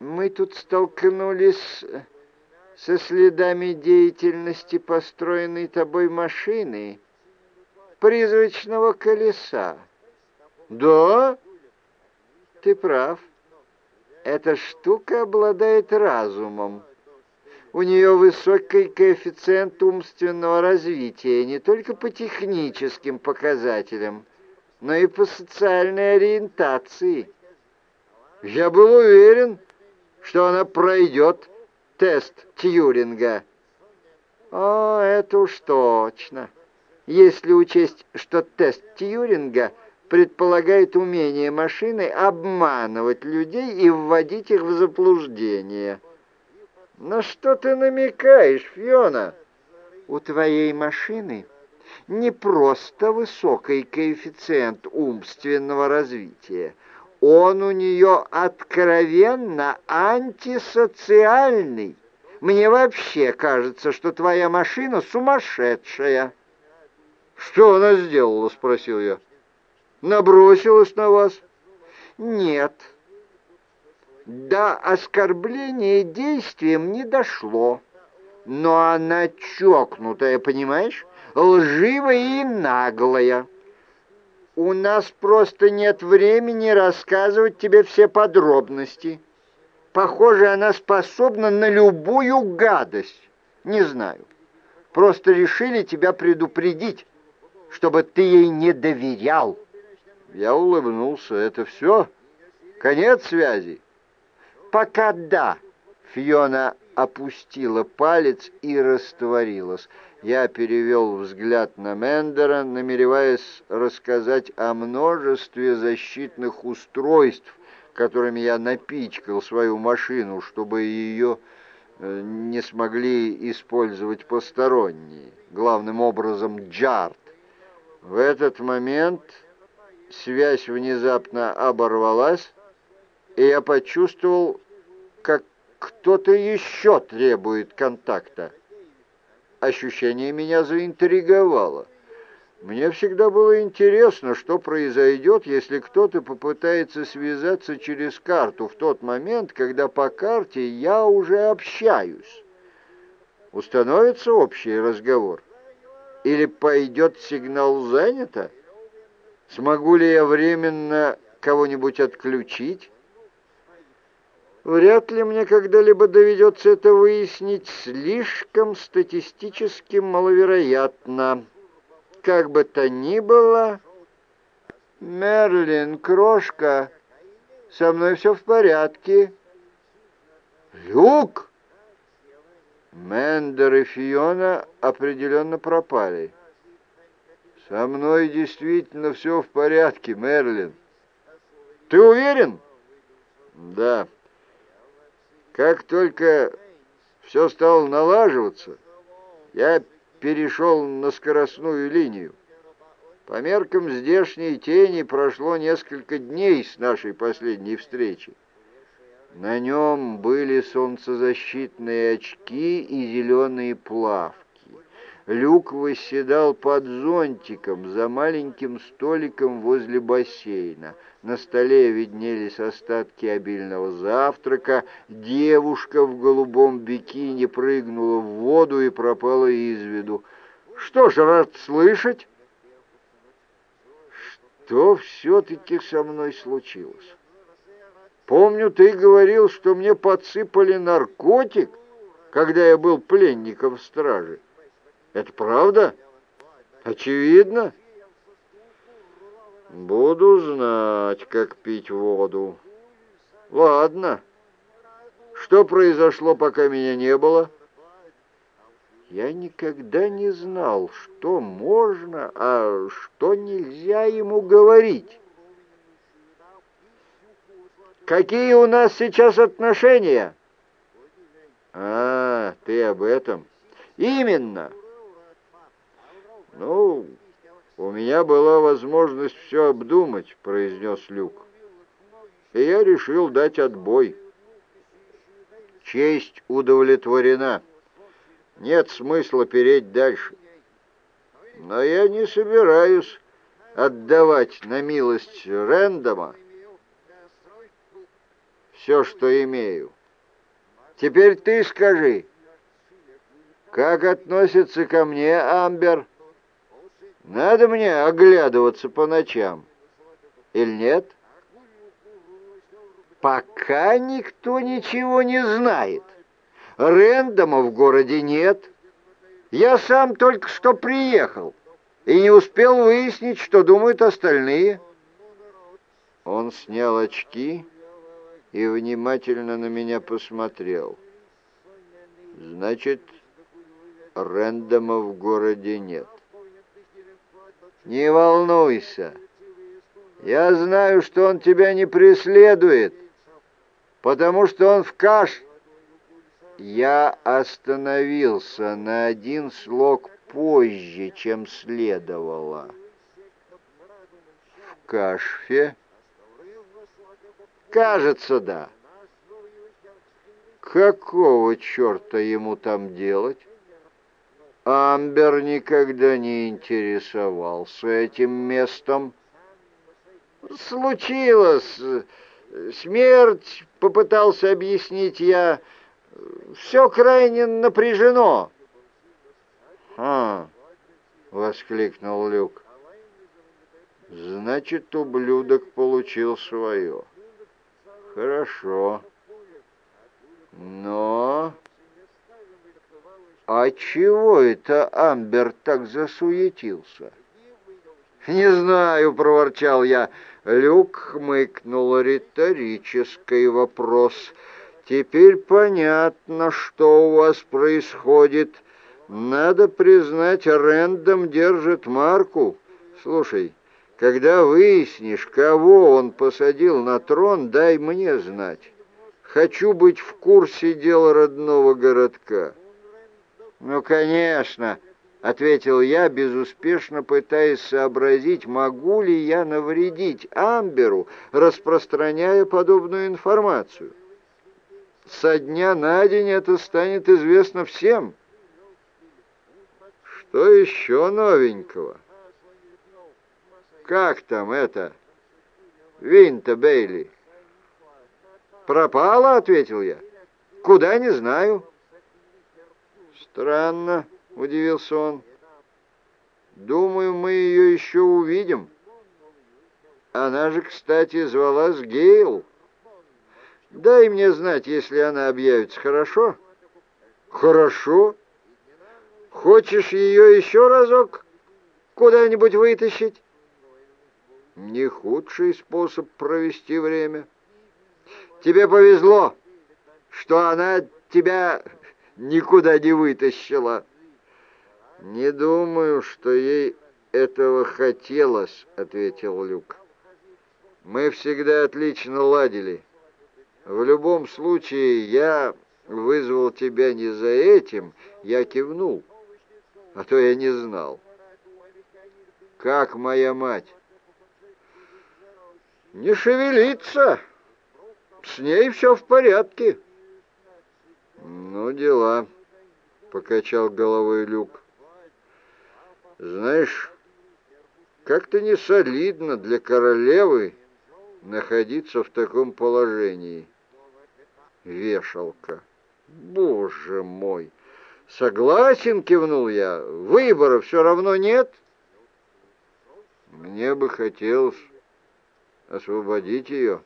Мы тут столкнулись со следами деятельности построенной тобой машины, призрачного колеса. Да? Ты прав. Эта штука обладает разумом. У нее высокий коэффициент умственного развития не только по техническим показателям, но и по социальной ориентации. Я был уверен, что она пройдет тест Тьюринга. О, это уж точно. Если учесть, что тест Тьюринга предполагает умение машины обманывать людей и вводить их в заблуждение. На что ты намекаешь, Фиона? У твоей машины не просто высокий коэффициент умственного развития, он у нее откровенно антисоциальный. Мне вообще кажется, что твоя машина сумасшедшая». «Что она сделала?» — спросил я. «Набросилась на вас?» «Нет». До оскорбления действием не дошло. Но она чокнутая, понимаешь? Лживая и наглая. У нас просто нет времени рассказывать тебе все подробности. Похоже, она способна на любую гадость. Не знаю. Просто решили тебя предупредить, чтобы ты ей не доверял. Я улыбнулся. Это все? Конец связи? Пока да. Фиона опустила палец и растворилась. Я перевел взгляд на Мендера, намереваясь рассказать о множестве защитных устройств, которыми я напичкал свою машину, чтобы ее э, не смогли использовать посторонние, главным образом Джарт. В этот момент связь внезапно оборвалась, и я почувствовал, как кто-то еще требует контакта. Ощущение меня заинтриговало. Мне всегда было интересно, что произойдет, если кто-то попытается связаться через карту в тот момент, когда по карте я уже общаюсь. Установится общий разговор? Или пойдет сигнал «занято»? Смогу ли я временно кого-нибудь отключить? Вряд ли мне когда-либо доведется это выяснить, слишком статистически маловероятно. Как бы то ни было... Мерлин, крошка, со мной все в порядке. Люк! Мендер и Фиона определенно пропали. Со мной действительно все в порядке, Мерлин. Ты уверен? Да. Как только все стало налаживаться, я перешел на скоростную линию. По меркам здешней тени прошло несколько дней с нашей последней встречи. На нем были солнцезащитные очки и зеленые плавки. Люк восседал под зонтиком за маленьким столиком возле бассейна. На столе виднелись остатки обильного завтрака. Девушка в голубом бикини прыгнула в воду и пропала из виду. «Что ж, рад слышать!» «Что все-таки со мной случилось?» «Помню, ты говорил, что мне подсыпали наркотик, когда я был пленником в страже. Это правда? Очевидно?» Буду знать, как пить воду. Ладно. Что произошло, пока меня не было? Я никогда не знал, что можно, а что нельзя ему говорить. Какие у нас сейчас отношения? А, ты об этом. Именно. Ну, «У меня была возможность все обдумать», — произнес Люк. «И я решил дать отбой». «Честь удовлетворена. Нет смысла переть дальше. Но я не собираюсь отдавать на милость Рэндома все, что имею. Теперь ты скажи, как относится ко мне Амбер? Надо мне оглядываться по ночам или нет? Пока никто ничего не знает. Рэндома в городе нет. Я сам только что приехал и не успел выяснить, что думают остальные. Он снял очки и внимательно на меня посмотрел. Значит, Рэндома в городе нет. Не волнуйся. Я знаю, что он тебя не преследует, потому что он в каш. Я остановился на один слог позже, чем следовало. В кашфе? Кажется, да. Какого черта ему там делать? Амбер никогда не интересовался этим местом. Случилось. Смерть, попытался объяснить я. Все крайне напряжено. «А!» — воскликнул Люк. «Значит, ублюдок получил свое. Хорошо. Но «А чего это Амбер так засуетился?» «Не знаю», — проворчал я. Люк хмыкнул риторический вопрос. «Теперь понятно, что у вас происходит. Надо признать, Рэндом держит марку. Слушай, когда выяснишь, кого он посадил на трон, дай мне знать. Хочу быть в курсе дел родного городка». «Ну, конечно», — ответил я, безуспешно пытаясь сообразить, могу ли я навредить Амберу, распространяя подобную информацию. Со дня на день это станет известно всем. Что еще новенького? Как там это? Винта Бейли. Пропала, ответил я. Куда, не знаю. «Странно», — удивился он. «Думаю, мы ее еще увидим. Она же, кстати, звалась Гейл. Дай мне знать, если она объявится, хорошо?» «Хорошо. Хочешь ее еще разок куда-нибудь вытащить?» «Не худший способ провести время. Тебе повезло, что она тебя никуда не вытащила. «Не думаю, что ей этого хотелось», — ответил Люк. «Мы всегда отлично ладили. В любом случае, я вызвал тебя не за этим, я кивнул, а то я не знал. Как моя мать?» «Не шевелиться, с ней все в порядке». «Ну, дела», — покачал головой Люк. «Знаешь, как-то не солидно для королевы находиться в таком положении. Вешалка. Боже мой! Согласен, кивнул я. Выбора все равно нет. Мне бы хотелось освободить ее.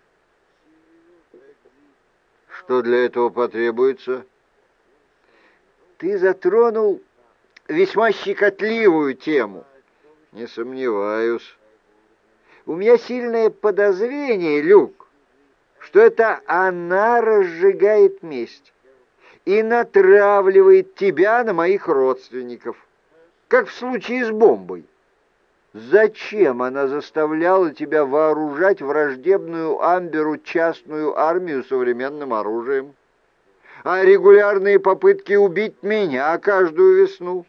Что для этого потребуется? Ты затронул весьма щекотливую тему. Не сомневаюсь. У меня сильное подозрение, Люк, что это она разжигает месть и натравливает тебя на моих родственников, как в случае с бомбой. Зачем она заставляла тебя вооружать враждебную Амберу частную армию современным оружием? А регулярные попытки убить меня каждую весну?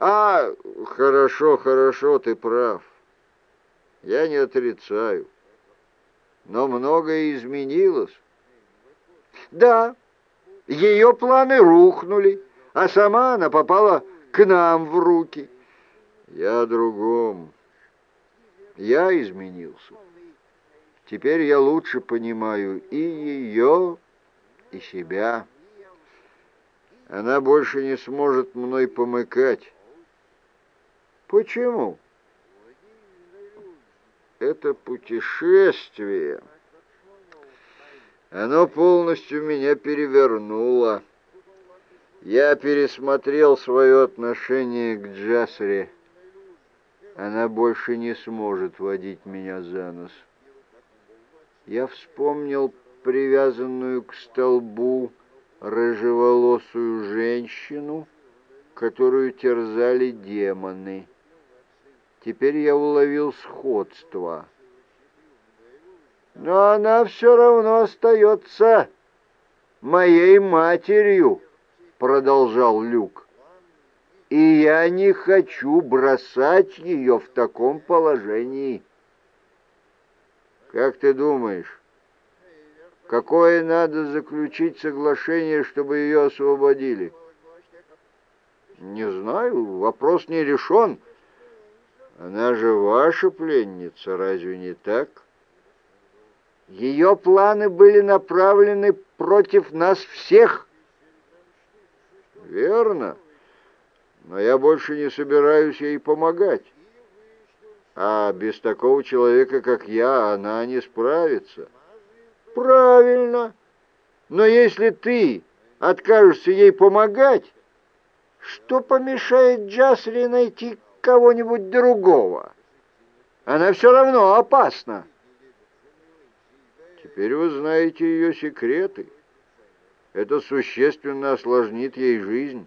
А, хорошо, хорошо, ты прав. Я не отрицаю. Но многое изменилось. Да, ее планы рухнули, а сама она попала к нам в руки. Я о другом. Я изменился. Теперь я лучше понимаю и ее, и себя. Она больше не сможет мной помыкать. Почему? Это путешествие. Оно полностью меня перевернуло. Я пересмотрел свое отношение к Джасре. Она больше не сможет водить меня за нос. Я вспомнил привязанную к столбу рыжеволосую женщину, которую терзали демоны. Теперь я уловил сходство. Но она все равно остается моей матерью продолжал Люк. «И я не хочу бросать ее в таком положении». «Как ты думаешь, какое надо заключить соглашение, чтобы ее освободили?» «Не знаю, вопрос не решен. Она же ваша пленница, разве не так?» Ее планы были направлены против нас всех, Верно. Но я больше не собираюсь ей помогать. А без такого человека, как я, она не справится. Правильно. Но если ты откажешься ей помогать, что помешает Джасли найти кого-нибудь другого? Она все равно опасна. Теперь вы знаете ее секреты. Это существенно осложнит ей жизнь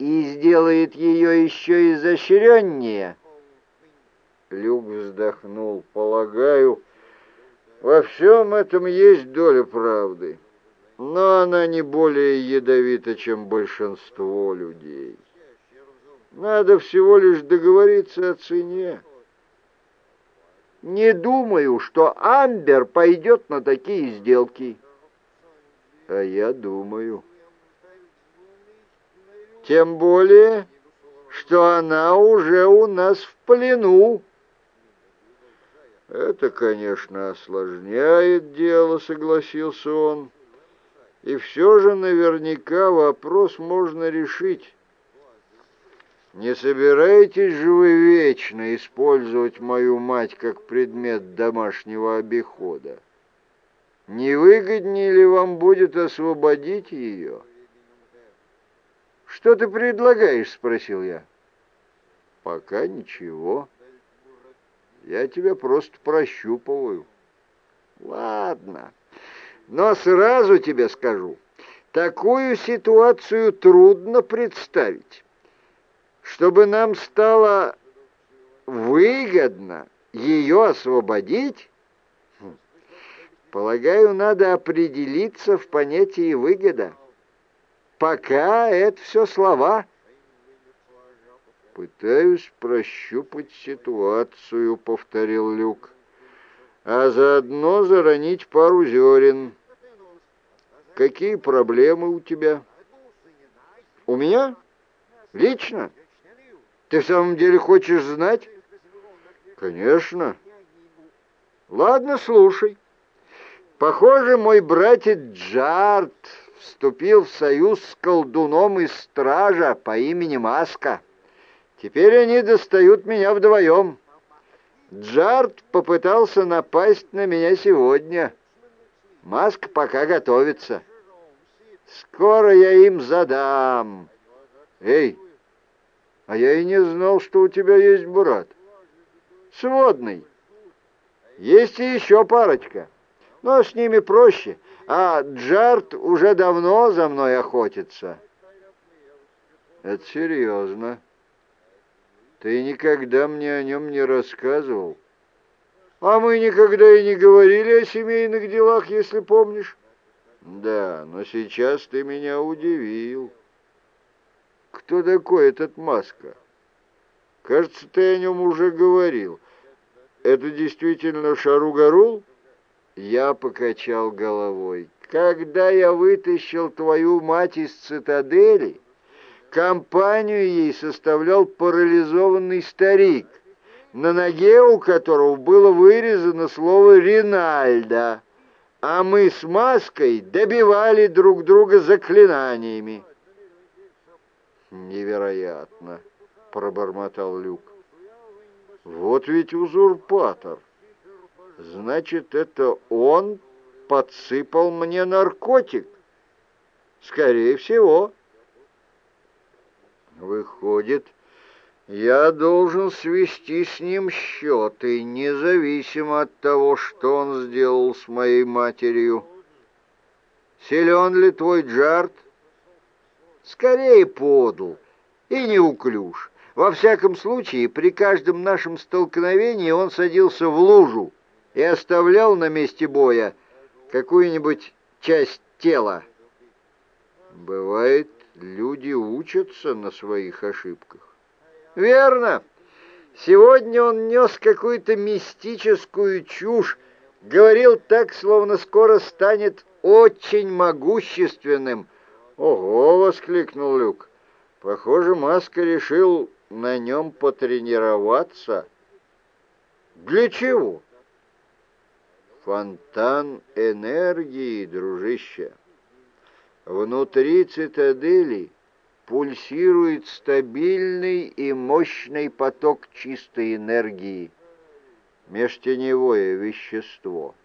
и сделает ее еще изощреннее. Люк вздохнул. Полагаю, во всем этом есть доля правды, но она не более ядовита, чем большинство людей. Надо всего лишь договориться о цене. Не думаю, что Амбер пойдет на такие сделки. А я думаю. Тем более, что она уже у нас в плену. Это, конечно, осложняет дело, согласился он. И все же наверняка вопрос можно решить. Не собираетесь же вы вечно использовать мою мать как предмет домашнего обихода? Не выгоднее ли вам будет освободить ее? «Что ты предлагаешь?» — спросил я. «Пока ничего. Я тебя просто прощупываю». «Ладно, но сразу тебе скажу, такую ситуацию трудно представить. Чтобы нам стало выгодно ее освободить, Полагаю, надо определиться в понятии выгода. Пока это все слова. Пытаюсь прощупать ситуацию, повторил Люк, а заодно заронить пару зерен. Какие проблемы у тебя? У меня? Лично? Ты в самом деле хочешь знать? Конечно. Ладно, слушай. Похоже, мой братец Джарт вступил в союз с колдуном из стража по имени Маска. Теперь они достают меня вдвоем. Джарт попытался напасть на меня сегодня. Маск пока готовится. Скоро я им задам. Эй, а я и не знал, что у тебя есть брат. Сводный. Есть и еще парочка но с ними проще, а Джарт уже давно за мной охотится». «Это серьезно. Ты никогда мне о нем не рассказывал». «А мы никогда и не говорили о семейных делах, если помнишь». «Да, но сейчас ты меня удивил». «Кто такой этот Маска?» «Кажется, ты о нем уже говорил. Это действительно Шаругарул?» Я покачал головой. Когда я вытащил твою мать из цитадели, компанию ей составлял парализованный старик, на ноге у которого было вырезано слово «Ринальдо», а мы с Маской добивали друг друга заклинаниями. «Невероятно!» — пробормотал Люк. «Вот ведь узурпатор! Значит, это он подсыпал мне наркотик?» «Скорее всего». «Выходит, я должен свести с ним счеты, независимо от того, что он сделал с моей матерью. Силен ли твой Джарт?» «Скорее подул и неуклюж. Во всяком случае, при каждом нашем столкновении он садился в лужу и оставлял на месте боя какую-нибудь часть тела. Бывает, люди учатся на своих ошибках. Верно. Сегодня он нес какую-то мистическую чушь, говорил так, словно скоро станет очень могущественным. «Ого!» — воскликнул Люк. «Похоже, Маска решил на нем потренироваться». «Для чего?» «Фонтан энергии, дружище. Внутри цитадели пульсирует стабильный и мощный поток чистой энергии, межтеневое вещество.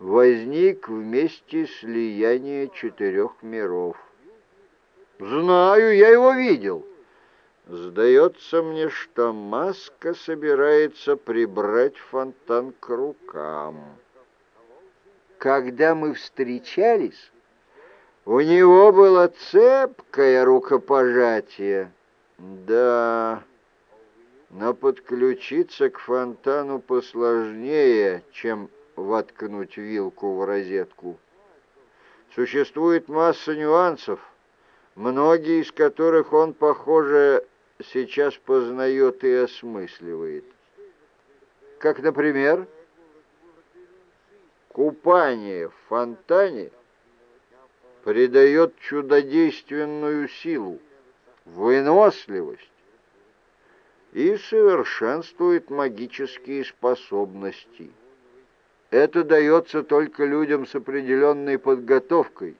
Возник вместе слияния четырех миров. Знаю, я его видел. Сдается мне, что маска собирается прибрать фонтан к рукам. Когда мы встречались, у него было цепкое рукопожатие. Да, но подключиться к фонтану посложнее, чем воткнуть вилку в розетку. Существует масса нюансов, многие из которых он, похоже, сейчас познает и осмысливает. Как, например, купание в фонтане — придает чудодейственную силу, выносливость и совершенствует магические способности. Это дается только людям с определенной подготовкой.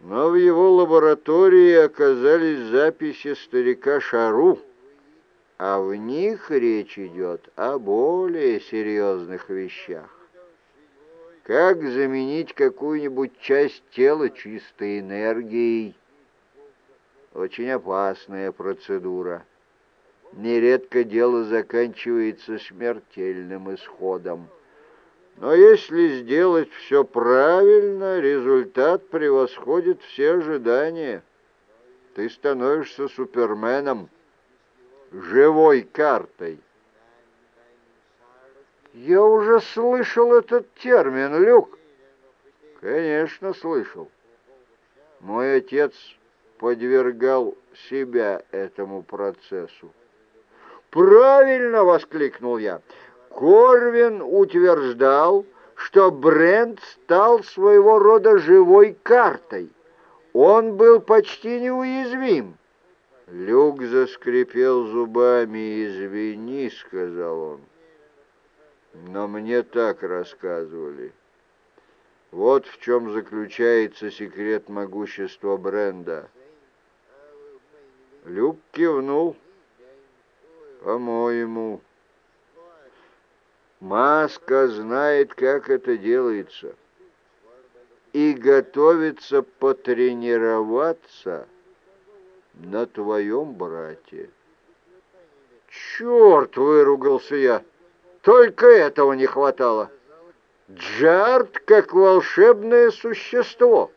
Но в его лаборатории оказались записи старика Шару, а в них речь идет о более серьезных вещах. Как заменить какую-нибудь часть тела чистой энергией? Очень опасная процедура. Нередко дело заканчивается смертельным исходом. Но если сделать все правильно, результат превосходит все ожидания. Ты становишься суперменом, живой картой. Я уже слышал этот термин, Люк. Конечно, слышал. Мой отец подвергал себя этому процессу. «Правильно!» — воскликнул я. Корвин утверждал, что Брент стал своего рода живой картой. Он был почти неуязвим. Люк заскрипел зубами. «Извини», — сказал он но мне так рассказывали. Вот в чем заключается секрет могущества бренда. Люк кивнул. По-моему, Маска знает, как это делается, и готовится потренироваться на твоем брате. «Черт!» — выругался я. Только этого не хватало. Джарт как волшебное существо.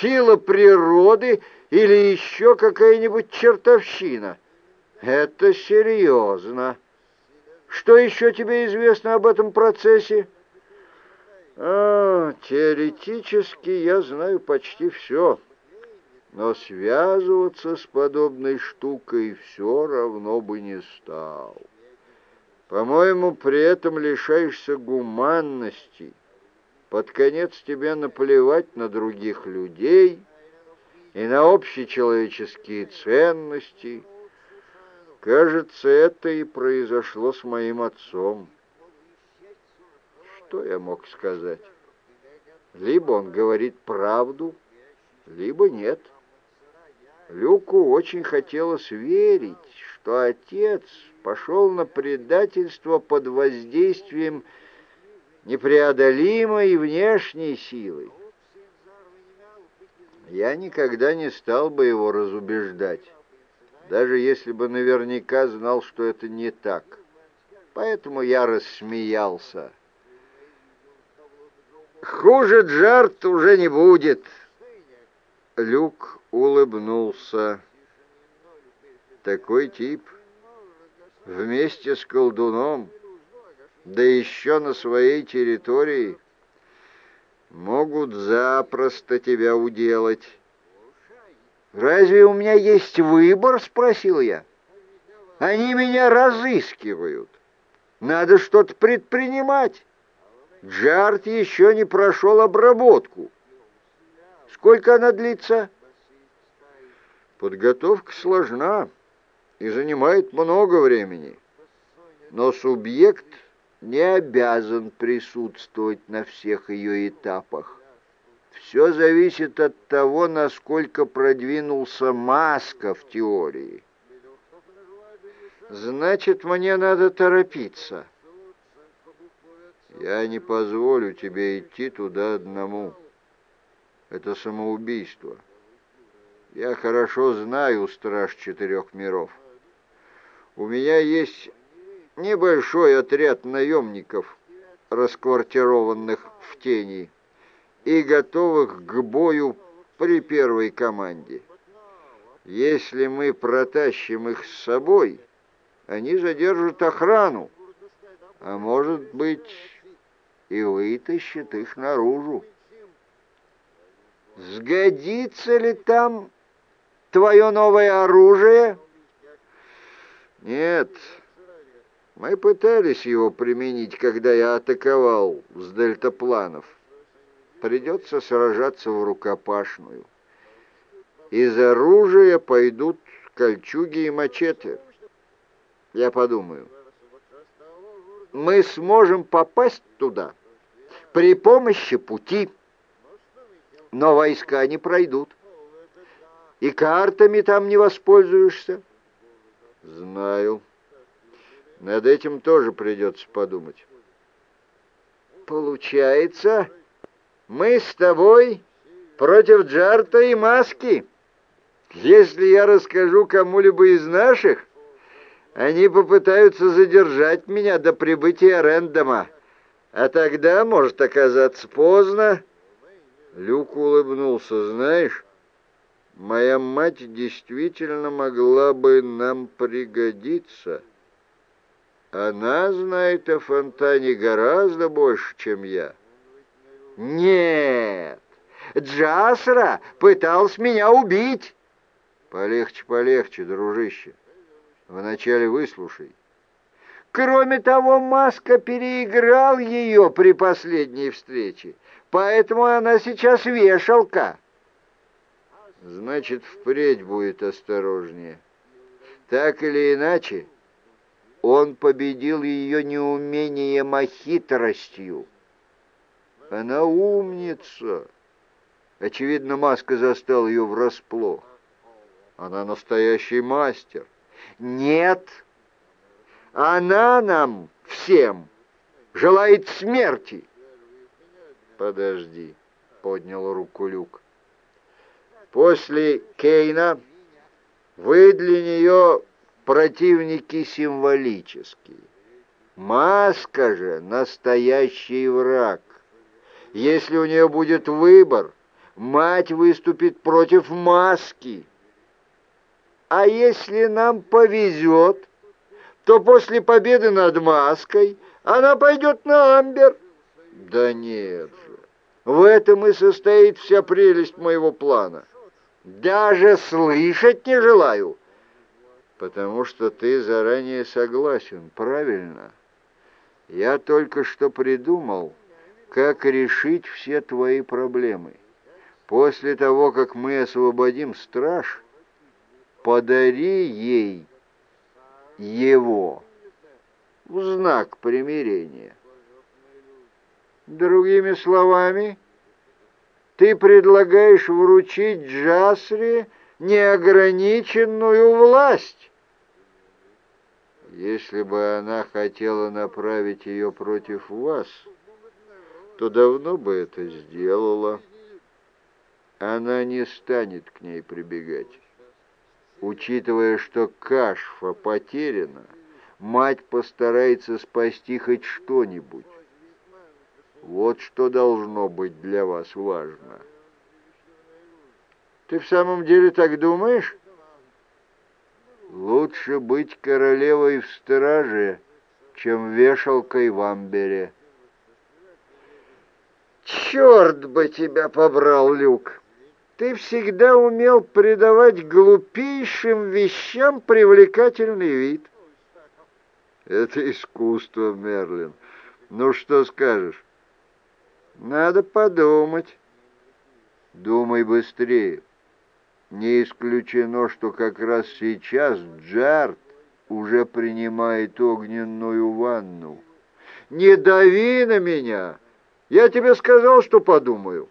Сила природы или еще какая-нибудь чертовщина. Это серьезно. Что еще тебе известно об этом процессе? А, теоретически я знаю почти все. Но связываться с подобной штукой все равно бы не стал. По-моему, при этом лишаешься гуманности. Под конец тебе наплевать на других людей и на общечеловеческие ценности. Кажется, это и произошло с моим отцом. Что я мог сказать? Либо он говорит правду, либо нет. Люку очень хотелось верить, что отец пошел на предательство под воздействием непреодолимой внешней силы. Я никогда не стал бы его разубеждать даже если бы наверняка знал, что это не так. Поэтому я рассмеялся. «Хуже Джарт уже не будет!» Люк улыбнулся. «Такой тип вместе с колдуном, да еще на своей территории, могут запросто тебя уделать». «Разве у меня есть выбор?» — спросил я. «Они меня разыскивают. Надо что-то предпринимать. Джарт еще не прошел обработку. Сколько она длится?» «Подготовка сложна и занимает много времени, но субъект не обязан присутствовать на всех ее этапах. Все зависит от того, насколько продвинулся Маска в теории. Значит, мне надо торопиться. Я не позволю тебе идти туда одному. Это самоубийство. Я хорошо знаю страж четырех миров. У меня есть небольшой отряд наемников, расквартированных в тени и готовых к бою при первой команде. Если мы протащим их с собой, они задержат охрану, а может быть и вытащат их наружу. Сгодится ли там твое новое оружие? Нет, мы пытались его применить, когда я атаковал с дельтапланов придется сражаться в рукопашную. Из оружия пойдут кольчуги и мачете. Я подумаю, мы сможем попасть туда при помощи пути, но войска не пройдут. И картами там не воспользуешься. Знаю. Над этим тоже придется подумать. Получается, мы с тобой против Джарта и Маски. Если я расскажу кому-либо из наших, они попытаются задержать меня до прибытия Рэндома, а тогда может оказаться поздно. Люк улыбнулся, знаешь, моя мать действительно могла бы нам пригодиться. Она знает о фонтане гораздо больше, чем я. «Нет, Джасра пытался меня убить!» «Полегче, полегче, дружище. Вначале выслушай». Кроме того, Маска переиграл ее при последней встрече, поэтому она сейчас вешалка. Значит, впредь будет осторожнее. Так или иначе, он победил ее неумением, а хитростью. Она умница. Очевидно, маска застал ее врасплох. Она настоящий мастер. Нет, она нам всем желает смерти. Подожди, поднял руку Люк. После Кейна вы для нее противники символические. Маска же настоящий враг. Если у нее будет выбор, мать выступит против маски. А если нам повезет, то после победы над маской она пойдет на Амбер. Да нет же, в этом и состоит вся прелесть моего плана. Даже слышать не желаю, потому что ты заранее согласен, правильно? Я только что придумал как решить все твои проблемы. После того, как мы освободим страж, подари ей его в знак примирения. Другими словами, ты предлагаешь вручить Джасре неограниченную власть. Если бы она хотела направить ее против вас, то давно бы это сделала. Она не станет к ней прибегать. Учитывая, что Кашфа потеряна, мать постарается спасти хоть что-нибудь. Вот что должно быть для вас важно. Ты в самом деле так думаешь? Лучше быть королевой в страже, чем вешалкой в амбере. Черт бы тебя побрал, Люк! Ты всегда умел придавать глупейшим вещам привлекательный вид. Это искусство, Мерлин. Ну, что скажешь? Надо подумать. Думай быстрее. Не исключено, что как раз сейчас Джарт уже принимает огненную ванну. Не дави на меня. Я тебе сказал, что подумаю.